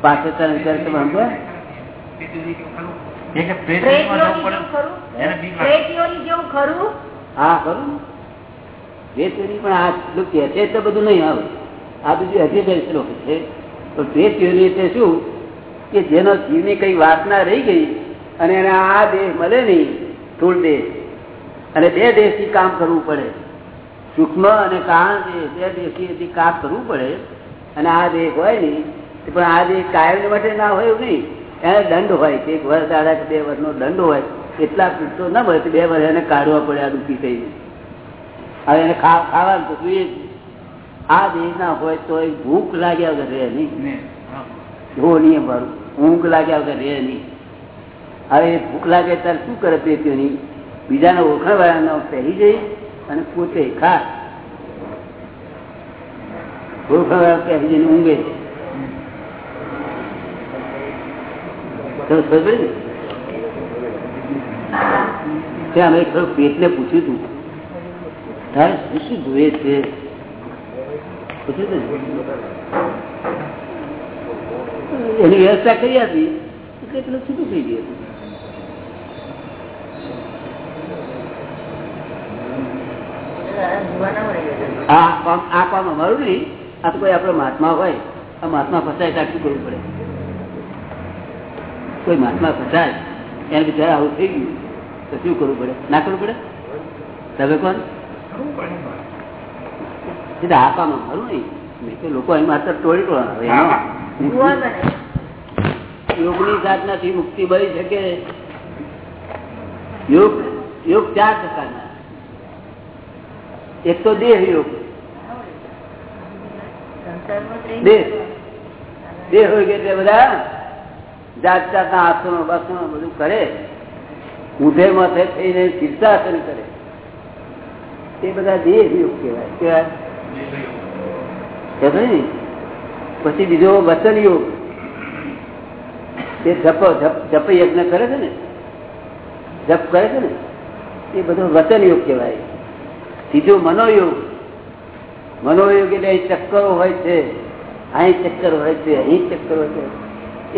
પાછળતાના વિચાર તમે હા ખરું જે તેની પણ આ પેલું તો બધું નહીં આવે. આ બીજું હજી શ્લોક છે. તો દ્વેષ થિયોરી એટલે શું? કે જેનો જીવની કઈ વાસના રહી ગઈ અને એને આ દેહ મળે નહીં, સ્થૂળ દેહ. અને બે દેશથી કામ કરવું પડે. સૂક્ષ્મ અને કારણ દેહ, બે દેશથી કામ કરવું પડે. અને આ દેહ હોય નહીં પણ આ દેહ કાયમ માટે ના હોય એવું નહીં. એને દંડ હોય, કે એક વર્ષ દાડા બે વર્ષનો દંડ હોય. એટલા પૂરતો ના મળે બે વર્ષ એને કાઢવા પડે આ દુઃખી થઈ હવે એને ખાવાનું તો જોઈએ. આ દેહ ના હોય તો ભૂખ લાગ્યા વગર રહે નહીં. જો નહીં મારું ઊંઘ લાગ્યા વગર રહે નહીં. હવે ભૂખ લાગે ત્યારે શું કરે પેટીઓની બીજાને ઓળખાણ પહેરી જઈ અને પોતે ખા. ઓળખાણ વાળા પહેરી જઈને ઊંઘે. છે? ત્યાં અમે થોડું પેટને પૂછ્યું હતું. તારે શું જોઈએ છે? એની વ્યવસ્થા કરી હતી પેલું છૂટું થઈ ગયું આ કામ અમારું નહીં. આ તો કોઈ આપણો મહાત્મા હોય. આ મહાત્મા ફસાય ત્યાં શું કરવું પડે. કોઈ મહાત્મા ફસાય એને બિચારા આવું થઈ ગયું. તો શું કરવું પડે? ના કરવું પડે? તમે કોણ? સીધા આપવાનું ખરું નહીં. તો લોકો એમાં અત્યારે ટોળી યોગની સાધનાથી મુક્તિ મળી શકે. યોગ યોગ ચાર પ્રકારના. એક તો દેહ યોગ. દેહ. દેહ હોય કે એટલે બધા જાત જાતના આસનો બાસનો બધું કરે. ઊંધે માથે થઈને શીર્ષાસન કરે. એ બધા દેહ યોગ કહેવાય? કેવાય પછી બીજો વચન યોગ. એ જપ જપ યજ્ઞ કરે છે ને? જપ કરે છે ને? એ બધો વચન યોગ કહેવાય. ત્રીજો મનોયોગ. મનોયોગ એટલે અહીં ચક્કરો હોય છે. અહીં ચક્કર હોય છે, અહીં ચક્કર હોય છે.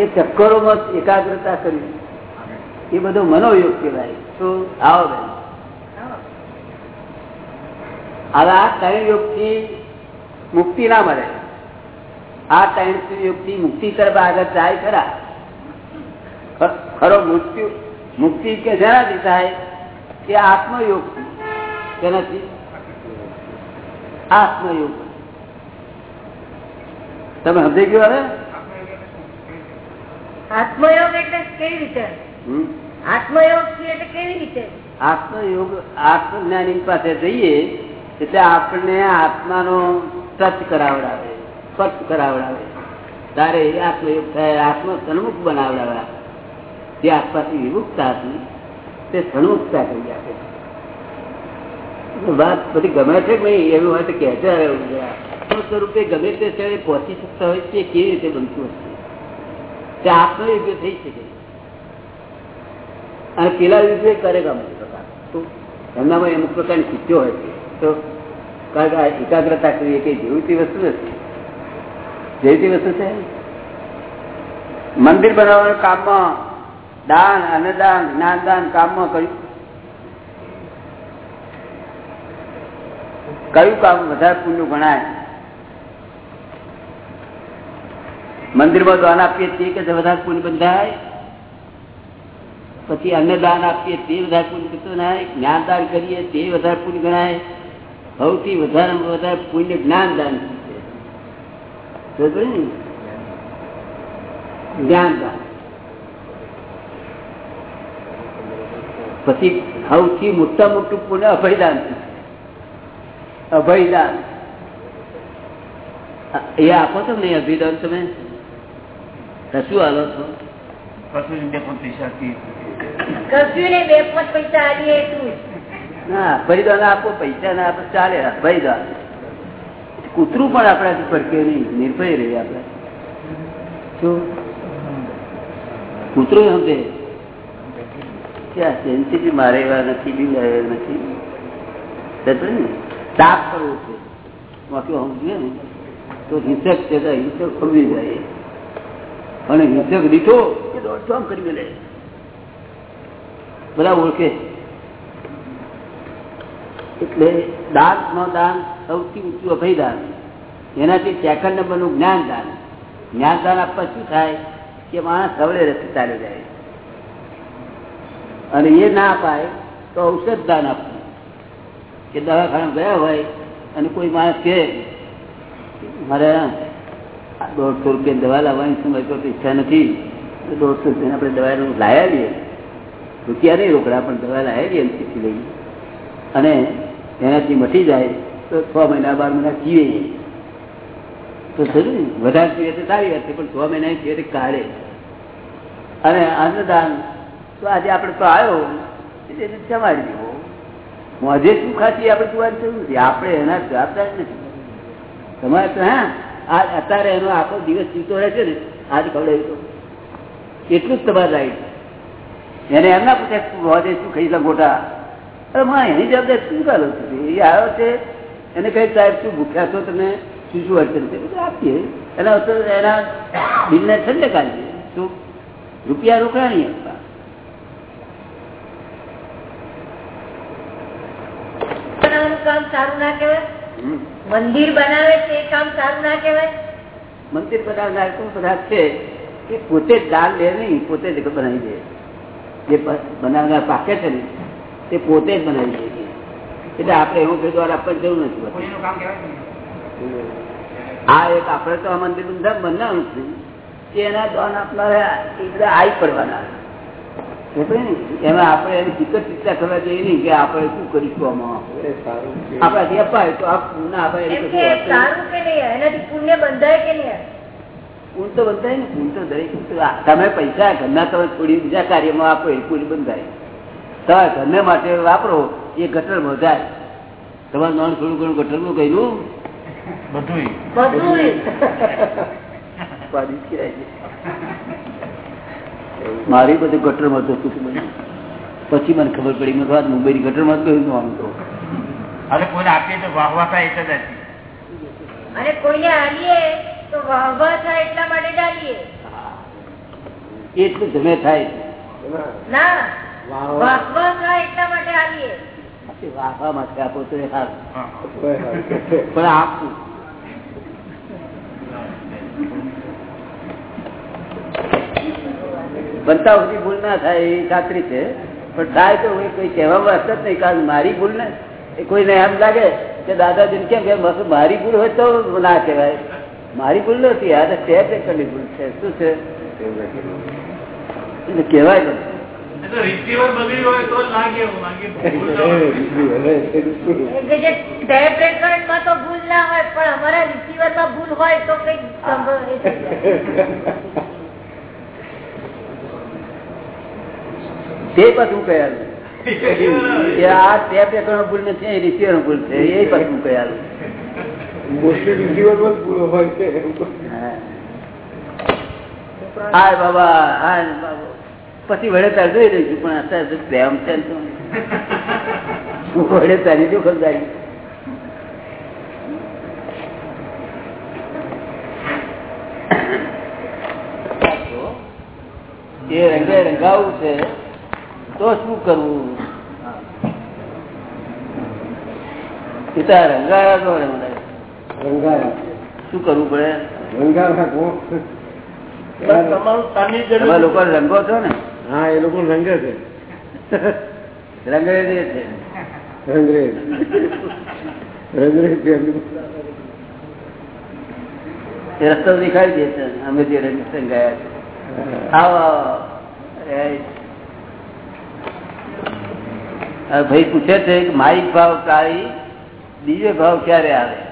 એ ચક્કરોમાં એકાગ્રતા કરવી. એ બધો મનોયોગ કહેવાય. તો આવો બેન. હવે આ ત્રણ યોગથી મુક્તિ ના મળે. આ ત્રણ યોગથી મુક્તિ તરફ આગળ જાય ખરા. ખરો મૃત્યુ મુક્તિ કે જેનાથી થાય કે આત્મયોગ તેનાથી આત્મયોગ. તમે સમજી ગયો હવે? આત્મયોગ એટલે કેવી રીતે? આત્મયોગ એટલે કેવી રીતે? આત્મયોગ આત્મજ્ઞાની પાસે જઈએ એટલે આપણને આત્માનો ટચ કરાવડાવે સ્પર્શ કરાવડાવે. તારે આત્મયોગ થાય આત્મ સન્મુખ બનાવડાવે. જે આસપાસની વિમુખતા હતી તે સન્મુખતા કરી આપે વાત બધી ગમે છે ભાઈ એવું હોય તો કહેતા રહેવું આત્મ સ્વરૂપે ગમે તે સ્થળે પહોંચી શકતા હોય તે કેવી રીતે બનતું હશે? તે આત્મયોગ્ય થઈ શકે. અને પેલા યુદ્ધ કરે અમુક એમનામાં અમુક પ્રકારની શીખ્યો હોય તો કારણ કે એકાગ્રતા કરીએ કે જેવી વસ્તુ નથી. જેવી વસ્તુ છે? મંદિર બનાવવાના કામમાં દાન, અન્નદાન, જ્ઞાનદાન કામમાં કર્યું કયું કામ વધારે પુણ્ય ગણાય? મંદિરમાં દાન આપીએ છીએ કે વધારે પુણ્ય બંધાય? પછી અન્નદાન આપીએ તે વધારે પુણ્ય ગણાય જ્ઞાનદાન કરીએ તે વધારે પુણ્ય ગણાય. સૌથી વધારે વધારે પુણ્ય જ્ઞાનદાન છે. સમજો ને? જ્ઞાનદાન. પછી સૌથી મોટા મોટું પુણ્ય અભયદાન છે. અભયદાન. એ આપો છો ને અભિદાન તમે? તો શું હાલો છો? કશું બે પણ પૈસા આપી. કશું કૂતરું પણ આપણાથી ફરકે નહીં, નિર્ભય રહી આપણે. કૂતરું સમજે ક્યાં સેન્સિટિવ મારે એવા નથી બી એવા નથી. ને તાપ કરવો છે. બાકી સમજીએ ને, તો હિંસક છે તો હિંસક સમજી જાય અને હિંસક દીઠો દોઢસો આમ કરી મેલે. બધા ઓળખે એટલે દાન નો દાન સૌથી ઊંચું અભય દાન એનાથી સેકન્ડ નંબરનું જ્ઞાન દાન જ્ઞાન દાન આપવા શું થાય? કે માણસ સવળે રસ્તે ચાલ્યો જાય. અને એ ના અપાય તો ઔષધ દાન આપવું. કે દવાખાના ગયા હોય અને કોઈ માણસ કહે, મારે દોઢસો રૂપિયા દવા લાવવાની સમય તો ઈચ્છા નથી. દોઢસો રૂપિયા આપણે દવા લાયા લઈએ. રૂપિયા નહીં રોકડા પણ દવા લાવી એમસીથી લઈ અને એનાથી મટી જાય તો છ મહિના, બાર મહિના જીવે. તો ને વધારે જીવે તો સારી વાત છે, પણ છ મહિના જીવે તો કાઢે. અને અન્નદાન તો આજે આપણે તો આવ્યો, એટલે જમાડી દેવો મોજે શું ખાતી આપણે જોવાની જરૂર નથી. આપણે એના જવાબદાર નથી. તમારે તો, હા, આ અત્યારે એનો આખો દિવસ જીવતો રહે છે ને, આજ ખવડાવી એટલું જ તમારે રાઈટ એને એમના પૂછે મોજે શું ખાઈ ગોટા? અરે માં એની જવાબદારી શું કરો છો એ આવ્યો છે એને કઈ સાહેબ શું ભૂખ્યા છો તમે? શું શું અડચણ છે? આપીએ. એના એના બિલને ઠંડે કાઢીએ. શું રૂપિયા રોકડા નહીં આપતા કામ સારું ના કહેવાય? મંદિર બનાવે છે એ કામ સારું ના કહેવાય? મંદિર બનાવનાર કોઈ પદાર્થ છે? એ પોતે દાન લે નહીં પોતે જ બનાવી દે. જે બનાવનાર પાકે છે ને તે પોતે જ બનાવી શકીએ એટલે આપણે એવું કોઈ દ્વારા આપવાની જરૂર નથી. આ એક આપણે તો આ મંદિર બધા બનાવવાનું છે કે એના દોન આપનારા બધા આવી પડવાના. એમાં આપણે એની ફિકર ચિંતા કરવા જોઈએ નહીં કે આપણે શું કરીશું આમાં. આપણાથી અપાય તો. સારું કે નહીં? એનાથી પુણ્ય બંધાય કે નહીં? પૂન તો બંધાય ને પૂન તો દરેક તમે પૈસા ઘરના તમે થોડી બીજા કાર્યમાં આપો એ પૂરી બંધાય. તમે ઘરને માટે વાપરો એ ગટર બધાય તમારે નોન થોડું ઘણું ગટરનું કહ્યું બધુંય. બધું ગટર. મારી બધું ગટરમાં હતું પછી મને ખબર પડી મેં વાત મુંબઈની ગટરમાં ગયું આમ તો. અરે કોઈને આપીએ તો વાહવા વાહ આપીએ. અને કોઈને હાલીએ તો વાહવા થાય એટલા માટે જ એટલું જમે થાય ના વાહવા થાય એટલા માટે હાલીએ વાહવા માટે આપો તો એ સારું હા. પણ આપવું બનતા સુધી ભૂલ ના થાય એ ખાતરી છે. પણ થાય તો હું કોઈ કહેવામાં અસર જ નહીં કારણ મારી ભૂલ ને એ કોઈને એમ લાગે કે દાદાજી કેમ કે બસ મારી ભૂલ હોય તો ના કહેવાય. મારી ભૂલ નથી આ તો ટેપ રેકર્ડની ભૂલ છે. શું છે? એટલે કહેવાય તો. એટલે જે ટેપ રેકર્ડમાં તો ભૂલ ના હોય અમારા રિસીવરમાં ભૂલ હોય તો કંઈક એ થઈ જાય. તે પાછું કહેલું આ ટેપ રેકર્ડ ભૂલ નથી રિસીવર ભૂલ છે. એ પાછું કહેલું હાય બાબા હાય બાબા. પછી વડે તાર જોઈ રહીશું પણ અત્યારે તો પ્રેમ છે વડે તારી જો ખબરદારી એ રંગે રંગાવું છે, તો શું કરવું? પિતા રંગાયા તો મને. શું કરવું પડે? તમે લોકો રંગો છો ને? હા એ લોકો રંગે છે. રંગરેજી છે. રંગરેજ. રંગરેજ એ રસ્તો દેખાડી દે છે અમે જે રંગ ગયા છે. આવો આવો. ભાઈ પૂછે છે કે માઇક ભાવ કાળી બીજો ભાવ ક્યારે આવે?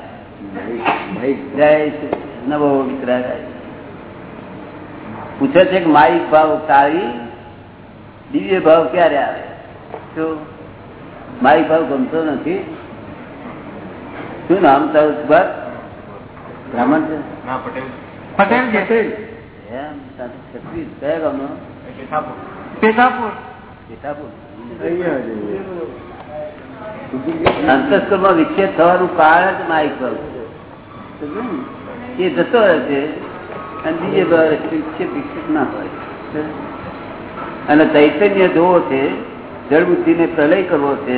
નવો પૂછે છે કે માઇક ભાવ તારી દિવ્ય ભાવ ક્યારે આવે શું માઇક ભાવ ગમતો નથી શું નામ તારું બસ બ્રાહ્મણ છે પટેલ. પટેલ છે. એમ તારું છત્રીસ કયા ગામનો પેથાપુર. પેથાપુર. મીઠાપુર અહીંયા વિક્ષેપ થવાનું કારણ જ માઇક ભાવ? એ જતો રહે અને બીજે વિક્ષેપ વિક્ષેપ ના હોય. અને ચૈતન્ય જોવો છે જળ બુદ્ધિને પ્રલય કરવો છે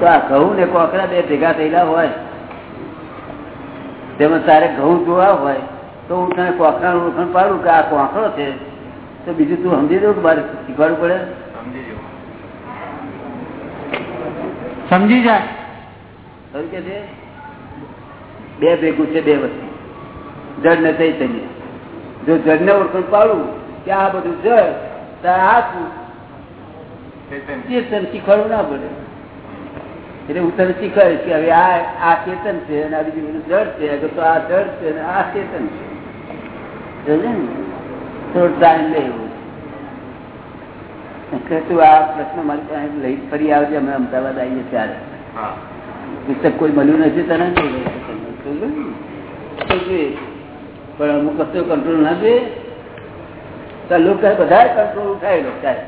તો આ ઘઉં ને કોકરા બે ભેગા થયેલા હોય તેમાં તારે ઘઉં જોવા હોય તો હું તને કોકરાનું ઓળખણ પાડું કે આ કોકરો છે તો બીજું તું સમજી દઉં મારે શીખવાડવું પડે? સમજી જાય. કે છે? બે ભેગું છે બે વસ્તુ. જળ ને ચૈતન્ય જો જળ ને ઓળખણ પાડું કે આ બધું જળ તો આ શું ચેતન શીખવાડવું ના પડે. એટલે હું તને શીખવાડીશ કે હવે આ આ ચેતન છે અને આ બીજું બધું જળ છે. અગર તો આ જળ છે અને આ ચેતન છે. થોડો ટાઈમ લે એવું. તું આ પ્રશ્ન મારી પાસે લઈ ફરી આવજે અમે અમદાવાદ આવીએ ત્યારે. પુસ્તક કોઈ મળ્યું નથી તને પણ અમુક વસ્તુ કંટ્રોલ ના તો લોકો બધા કંટ્રોલ ઉઠાયેલો સાહેબ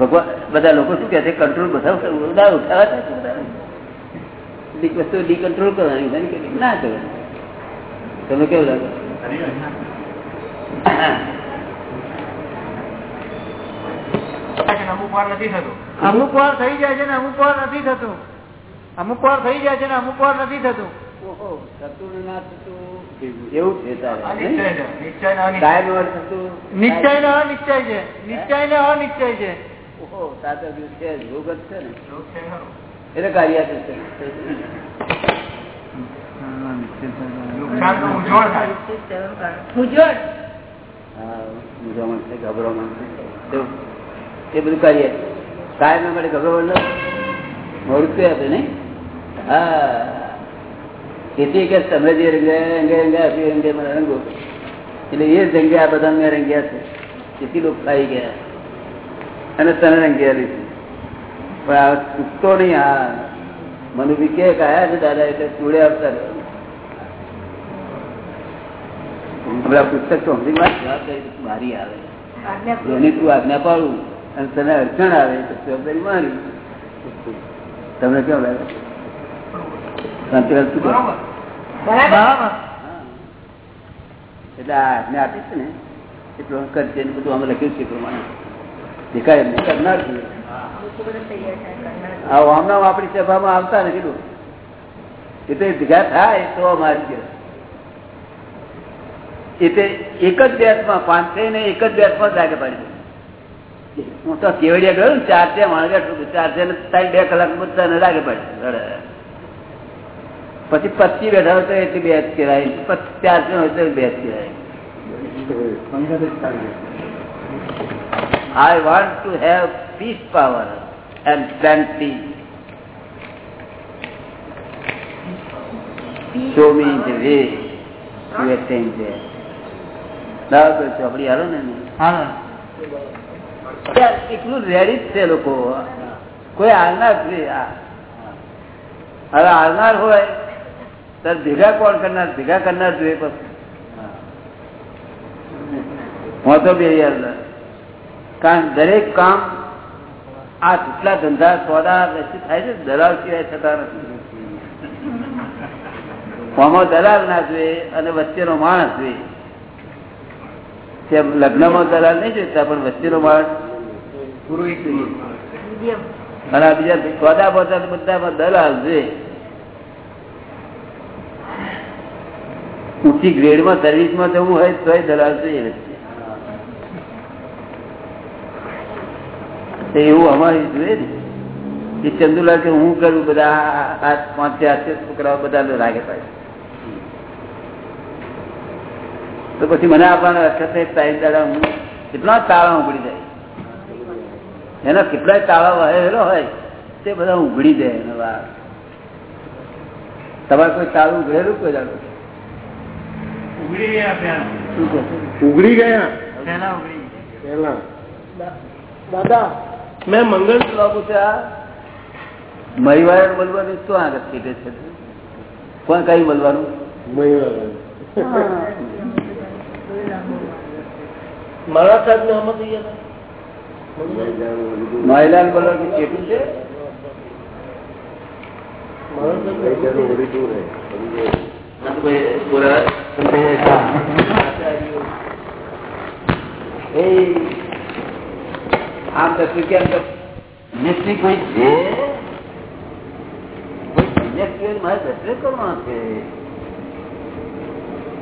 ભગવાન, બધા લોકો શું કે છે? કંટ્રોલ બધા બધા ઉઠાવા છે વસ્તુ ડીકંટ્રોલ કરવાની ના કરવાની. તમે કેવું લાગે? અમુક વાર નથી થતું. અમુક વાર થઈ જાય છે ને અમુક વાર નથી થતું. અમુક વાર થઈ જાય છે ને અમુક વાર નથી થતું. ગભરામણ એ બધું કાર્ય સાહેબ ના માટે ગભરામણ મોડું આપે નહીં? હા. તેથી કે તમે જે રંગે આપ્યું અંગે મને રંગો. એટલે એ જ રંગે આ બધા મેં રંગ્યા છે. તેથી લોકો ખાઈ ગયા. અને તને રંગેલી છે. પણ આ ચૂકતો નહીં આ મને બી કે આયા છે દાદા એટલે આવતા રહો. હમણાં પુસ્તક તો સમજી વાત જવાબદારી મારી આવે. એની તું આજ્ઞા પાડું. અને તને અડચણ આવે તો જવાબદારી મારી. તમને કેવું લાગે? શાંતિલાલ શું. એટલે આજ્ઞા આપી છે ને એટલું કરશે ને બધું અમે લખ્યું છે પ્રમાણે. દેખાય એમને કરનાર છીએ આ આપણી સભામાં આવતા ને કીધું. એ તો ભેગા થાય તો અમારી ગયા એટલે એક જ બેસમાં પાંચ ને એક જ બેસમાં જાગે પાડી હું તો કેવડિયા ગયો ને ચાર ત્યાં માણસ ચાર ત્યાં ને બે કલાક બધા ને લાગે પડે પછી પચી બેઠા હોય તો એટલી બેસ કહેવાય. પછી ચાર છે હોય તો બેસ કહેવાય. I want to have peace power and plenty. Show me the way. To attain there. બરાબર ચોપડી હાલો ને હા ત્યાં એટલું રેડી જ છે લોકો. કોઈ હાલનાર જ નહીં આ. હવે હાલનાર હોય તો ભેગા કોણ કરનાર? ભેગા કરનાર જોઈએ પછી હું તો બે યાર કારણ દરેક કામ આ જેટલા ધંધા સોદા વેચી થાય છે દલાલ સિવાય થતા નથી. આમાં દલાલ ના જોઈએ અને વચ્ચેનો માણસ જોઈએ. તેમ લગ્નમાં દલાલ નહીં જોઈતા પણ વચ્ચેનો માણસ પુરોહિત જોઈએ અને આ બીજા સોદા બધા બધામાં દલાલ છે ઊંચી ગ્રેડમાં સર્વિસમાં જવું હોય તો દલાલ જોઈએ એવું અમારી જોઈએ ને. એ ચંદુલાલ કે હું કરું બધા આ પાંચે હાથે છોકરાઓ બધા લાગે પાડે તો પછી મને આપવાના વખતે ટાઈમ દાડા હું કેટલા તાળા ઉગડી જાય એના કેટલાય તાળા વહેલો હોય તે બધા ઉઘડી જાય એનો તમારે કોઈ તાળું ઉઘડેલું કોઈ દાડો? ઉઘડી ગયા ત્યાં શું કહો છો? ઉઘડી ગયા પહેલા ઉઘડી પેલા દાદા મેં મંગળ બાબુ છે આ મહિવાળ બોલવાનું શું આગળ કીધે છે કોણ કઈ બોલવાનું મારા સાહેબ ને આમાં થઈ ગયા મહિલાને બોલવાનું કેટલું છે સંતભાઈ પૂરા સંતભાઈ એ આમ તો કેમ તો નિશ્ચિત કોઈ છે કોઈ સંન્યાસ સિવાય મારે દર્શન કરવાનો છે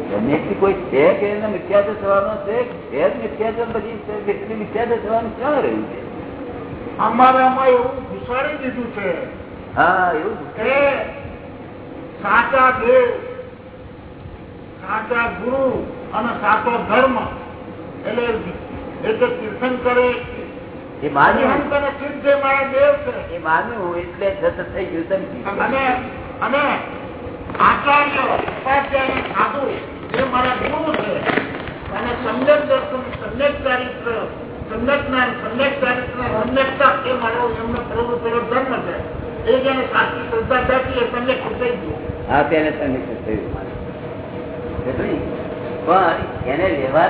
સંન્યાસી કોઈ છે કે એને મિથ્યાત્વ થવાનો છે છે જ મિથ્યાત્વ પછી વ્યક્તિ મિથ્યાત્વ થવાનું ક્યાં રહ્યું છે અમારે આમાં એવું ઘુસાડી દીધું છે હા એવું જ. કે સાચા દેવ સાચા ગુરુ અને સાચો ધર્મ. એટલે એક તીર્થંકરે એ માન્યું તને સિદ્ધ જે મારા દેવ છે. એ માન્યું એટલે જત થઈ ગયું અને અને આચાર્ય ઉપાધ્યાય સાધુ એ મારા ગુરુ છે. અને સમ્યક દર્શન સમ્યક ચારિત્ર સમ્યક જ્ઞાન સમ્યક ચારિત્ર સમ્યકતા એ મારો એમનો પ્રભુ ધર્મ છે. એ જેને સાચી શ્રદ્ધા થતી એ સમ્યક થઈ ગયું. હા તેને સંન્યાસ થયું પણ એને લેવા